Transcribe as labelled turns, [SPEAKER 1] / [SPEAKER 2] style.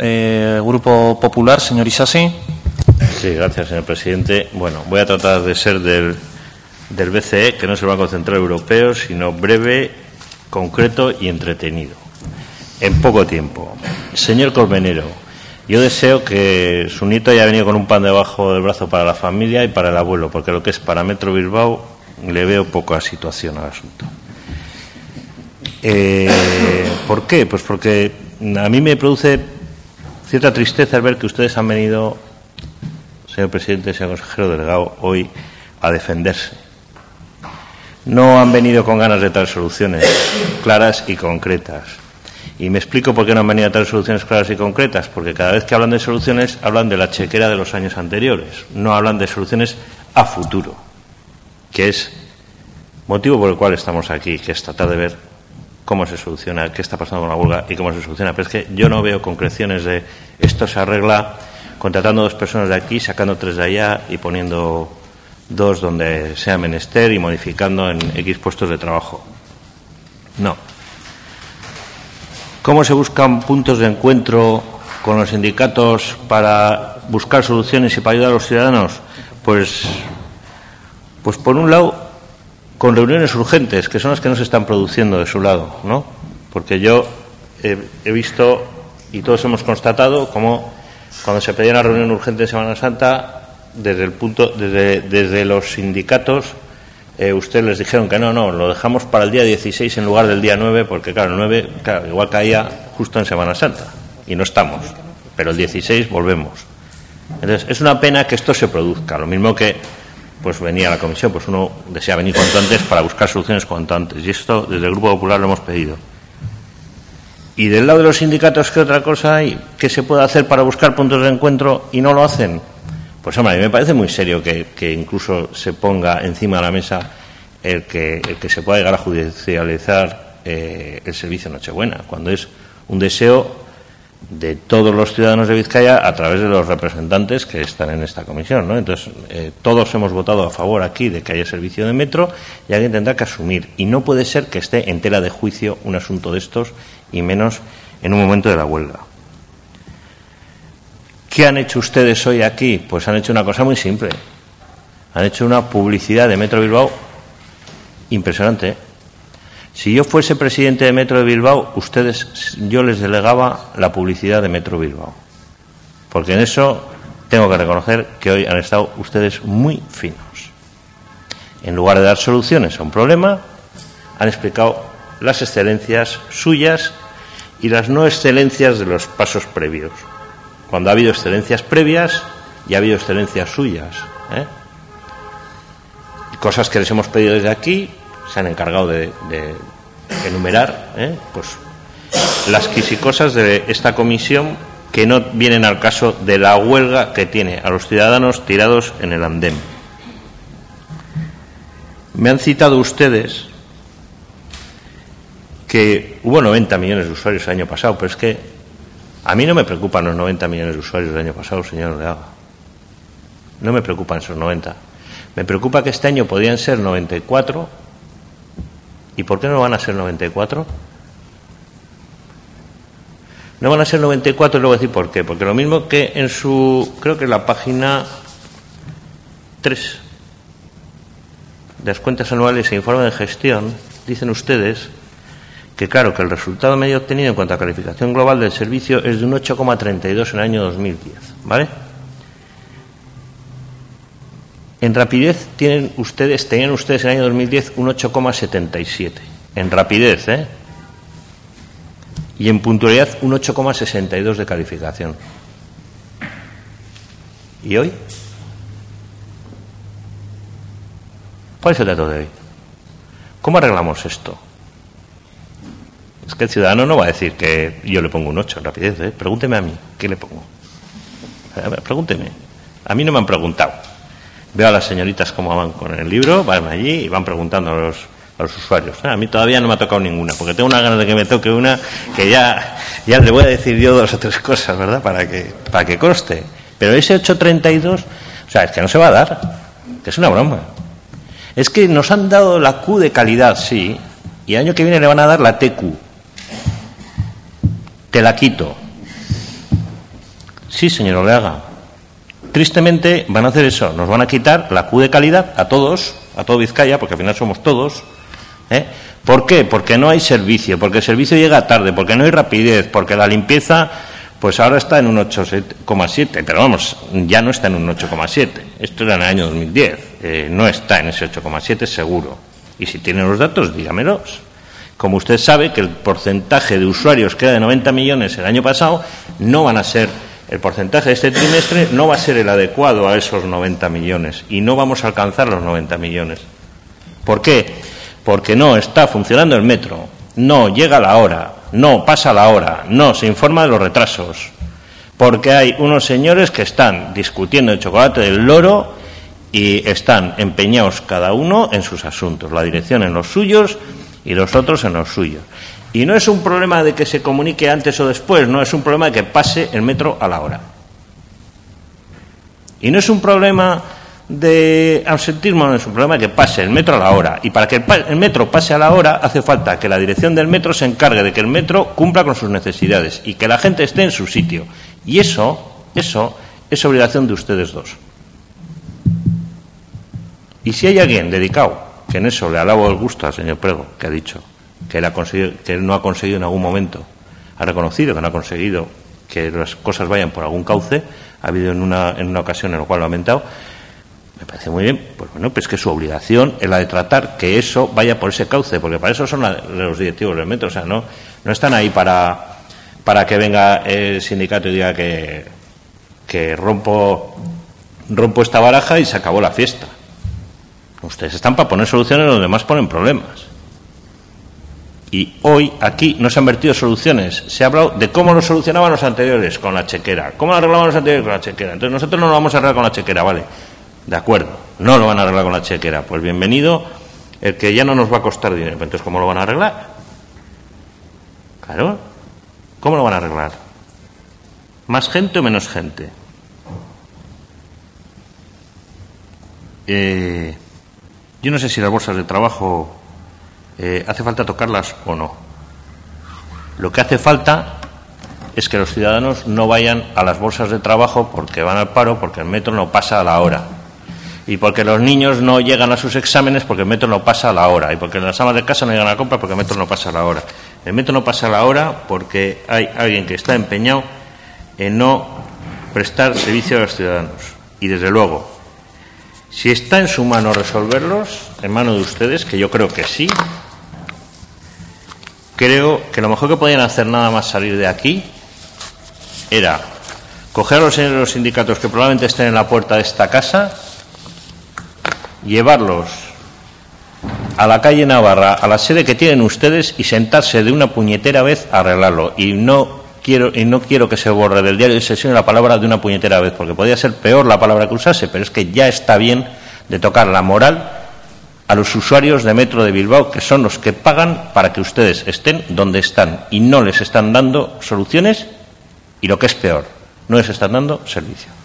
[SPEAKER 1] Eh, Grupo Popular, señor Isasi.
[SPEAKER 2] Sí, gracias, señor presidente. Bueno, voy a tratar de ser del, BCE, que no es el Banco Central Europeo, sino breve, concreto y entretenido. En poco tiempo. Señor Colmenero, yo deseo que su nieto haya venido con un pan debajo del brazo para la familia y para el abuelo, porque lo que es para Metro Bilbao le veo poca situación al asunto. Eh, ¿Por qué? Pues porque a mí me produce cierta tristeza ver que ustedes han venido, señor presidente, señor consejero delegado, hoy a defenderse. No han venido con ganas de traer soluciones claras y concretas. Y me explico por qué no han venido a traer soluciones claras y concretas, porque cada vez que hablan de soluciones hablan de la chequera de los años anteriores, no hablan de soluciones a futuro, que es motivo por el cual estamos aquí, que es tratar de ver cómo se soluciona, qué está pasando con la huelga y cómo se soluciona. Pero es que yo no veo concreciones de esto se arregla contratando dos personas de aquí, sacando tres de allá y poniendo dos donde sea menester y modificando en X puestos de trabajo. No. ¿Cómo se buscan puntos de encuentro con los sindicatos para buscar soluciones y para ayudar a los ciudadanos? Pues, pues por un lado, con reuniones urgentes, que son las que no se están produciendo de su lado, ¿no? Porque yo he, visto y todos hemos constatado cómo cuando se pedía una reunión urgente en Semana Santa, desde el punto, desde, desde los sindicatos, eh, ustedes les dijeron que no, no, lo dejamos para el día 16 en lugar del día 9, porque claro, el 9, claro, igual caía justo en Semana Santa, y no estamos, pero el 16 volvemos. Entonces, es una pena que esto se produzca, lo mismo que pues venía a la comisión, pues uno desea venir cuanto antes para buscar soluciones cuanto antes. Y esto desde el Grupo Popular lo hemos pedido. Y del lado de los sindicatos, ¿qué otra cosa hay que se puede hacer para buscar puntos de encuentro y no lo hacen? Pues hombre, a mí me parece muy serio que, que incluso se ponga encima de la mesa el que, el que se pueda llegar a judicializar eh, el servicio Nochebuena, cuando es un deseo de todos los ciudadanos de Vizcaya a través de los representantes que están en esta comisión. ¿no? Entonces, eh, todos hemos votado a favor aquí de que haya servicio de metro y alguien tendrá que asumir. Y no puede ser que esté en tela de juicio un asunto de estos y menos en un momento de la huelga. ¿Qué han hecho ustedes hoy aquí? Pues han hecho una cosa muy simple. Han hecho una publicidad de Metro Bilbao impresionante. Si yo fuese presidente de Metro de Bilbao, ustedes, yo les delegaba la publicidad de Metro Bilbao. Porque en eso tengo que reconocer que hoy han estado ustedes muy finos. En lugar de dar soluciones a un problema, han explicado las excelencias suyas y las no excelencias de los pasos previos. Cuando ha habido excelencias previas y ha habido excelencias suyas. ¿eh? Cosas que les hemos pedido desde aquí, se han encargado de, enumerar ¿eh? pues, las quisicosas de esta comisión que no vienen al caso de la huelga que tiene a los ciudadanos tirados en el andén. Me han citado ustedes que hubo 90 millones de usuarios el año pasado, pero es que a mí no me preocupan los 90 millones de usuarios del año pasado, señor Leaga. No me preocupan esos 90. Me preocupa que este año podrían ser 94 ¿Y por qué no van a ser 94? No van a ser 94 y luego decir por qué. Porque lo mismo que en su, creo que en la página 3 de las cuentas anuales e informe de gestión, dicen ustedes que claro, que el resultado medio obtenido en cuanto a calificación global del servicio es de un 8,32 en el año 2010. ¿Vale? En rapidez tienen ustedes, tenían ustedes en el año 2010 un 8,77. En rapidez, ¿eh? Y en puntualidad un 8,62 de calificación. ¿Y hoy? ¿Cuál es el dato de hoy? ¿Cómo arreglamos esto? Es que el ciudadano no va a decir que yo le pongo un 8 en rapidez. ¿eh? Pregúnteme a mí, ¿qué le pongo? Pregúnteme. A mí no me han preguntado. Veo a las señoritas cómo van con el libro, van allí y van preguntando a los, a los usuarios. A mí todavía no me ha tocado ninguna, porque tengo una ganas de que me toque una que ya, ya le voy a decir yo dos o tres cosas, ¿verdad? Para que, para que conste. Pero ese 832, o sea, es que no se va a dar, que es una broma. Es que nos han dado la Q de calidad, sí, y el año que viene le van a dar la TQ. Te la quito. Sí, señor Oleaga. Tristemente van a hacer eso, nos van a quitar la Q de calidad a todos, a todo Vizcaya, porque al final somos todos. ¿eh? ¿Por qué? Porque no hay servicio, porque el servicio llega tarde, porque no hay rapidez, porque la limpieza, pues ahora está en un 8,7, pero vamos, ya no está en un 8,7. Esto era en el año 2010, eh, no está en ese 8,7 seguro. Y si tiene los datos, dígamelos. Como usted sabe que el porcentaje de usuarios que era de 90 millones el año pasado, no van a ser, el porcentaje de este trimestre no va a ser el adecuado a esos 90 millones y no vamos a alcanzar los 90 millones. ¿Por qué? Porque no está funcionando el metro, no llega la hora, no pasa la hora, no se informa de los retrasos, porque hay unos señores que están discutiendo el chocolate del loro y están empeñados cada uno en sus asuntos, la dirección en los suyos y los otros en los suyos. Y no es un problema de que se comunique antes o después, no es un problema de que pase el metro a la hora. Y no es un problema de absentismo, no es un problema de que pase el metro a la hora. Y para que el metro pase a la hora hace falta que la dirección del metro se encargue de que el metro cumpla con sus necesidades y que la gente esté en su sitio. Y eso, eso es obligación de ustedes dos. Y si hay alguien dedicado en eso le alabo el gusto al señor Prego, que ha dicho que él, ha conseguido, que él no ha conseguido en algún momento, ha reconocido que no ha conseguido que las cosas vayan por algún cauce, ha habido en una, en una ocasión en la cual lo ha lamentado, me parece muy bien, pues bueno, pues que su obligación es la de tratar que eso vaya por ese cauce, porque para eso son los directivos del metro, o sea, no, no están ahí para, para que venga el sindicato y diga que, que rompo, rompo esta baraja y se acabó la fiesta. Ustedes están para poner soluciones, los demás ponen problemas. Y hoy aquí no se han vertido soluciones. Se ha hablado de cómo lo solucionaban los anteriores con la chequera. ¿Cómo lo arreglaban los anteriores con la chequera? Entonces nosotros no lo vamos a arreglar con la chequera, ¿vale? De acuerdo, no lo van a arreglar con la chequera. Pues bienvenido el que ya no nos va a costar dinero. Entonces, ¿cómo lo van a arreglar? Claro. ¿Cómo lo van a arreglar? ¿Más gente o menos gente? Eh, yo no sé si las bolsas de trabajo eh, hace falta tocarlas o no. Lo que hace falta es que los ciudadanos no vayan a las bolsas de trabajo porque van al paro, porque el metro no pasa a la hora. Y porque los niños no llegan a sus exámenes porque el metro no pasa a la hora. Y porque las amas de casa no llegan a compra porque el metro no pasa a la hora. El metro no pasa a la hora porque hay alguien que está empeñado en no prestar servicio a los ciudadanos. Y desde luego, si está en su mano resolverlos, en mano de ustedes, que yo creo que sí, creo que lo mejor que podían hacer nada más salir de aquí era coger a los señores de los sindicatos que probablemente estén en la puerta de esta casa, llevarlos a la calle Navarra, a la sede que tienen ustedes y sentarse de una puñetera vez a arreglarlo. Y no quiero, y no quiero que se borre del diario de sesión la palabra de una puñetera vez, porque podría ser peor la palabra que usase, pero es que ya está bien de tocar la moral a los usuarios de Metro de Bilbao, que son los que pagan para que ustedes estén donde están y no les están dando soluciones y lo que es peor, no les están dando servicio.